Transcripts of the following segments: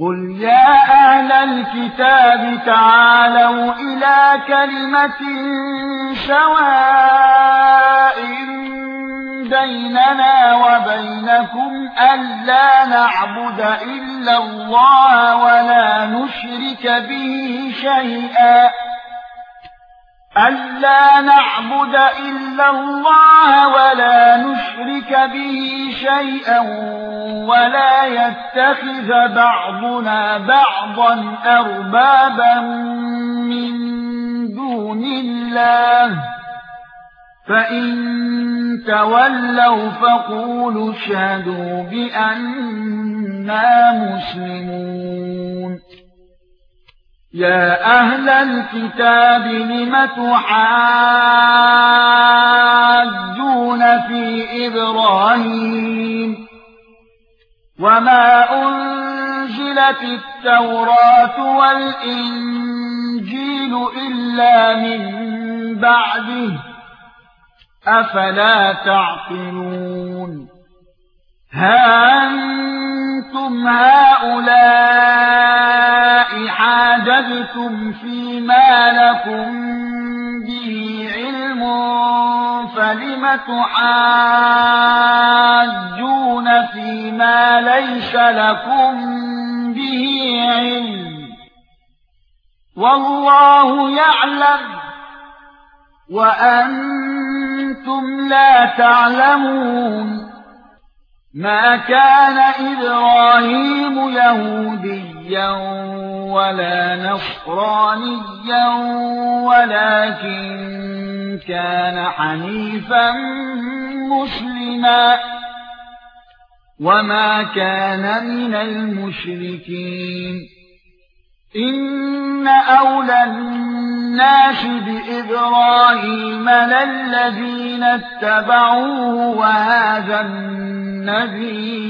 قل يا أهل الكتاب تعالوا إلى كلمة سواء بيننا وبينكم ألا نعبد إلا الله ولا نشرك به شيئا ألا نعبد إلا الله ولا نشرك به شيئا ولا يتخذ بعضنا بعضا أربابا من دون الله فإن تولوا فقولوا اشهدوا بأننا مسلمون يا أهل الكتاب لم تحاجون في إبراهيم وما أنزلت التوراة والإنجيل إلا من بعده أفلا تعقلون؟ ها أنتم هؤلاء حاجبتم فيما لكم به علم فلم تحاجون فيما ليس لكم به علم والله يعلم وأنتم لا تعلمون ما كان إبراهيم يهوديا ولا نصرانيا ولكن كان حنيفا مسلما. وما كان من المشركين. إن أولى الناس بإبراهيم للذين اتبعوه وهذا النبي.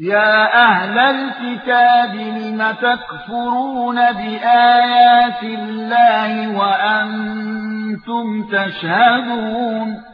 يا أهل الكتاب لم تكفرون بآيات الله وأنتم تشهدون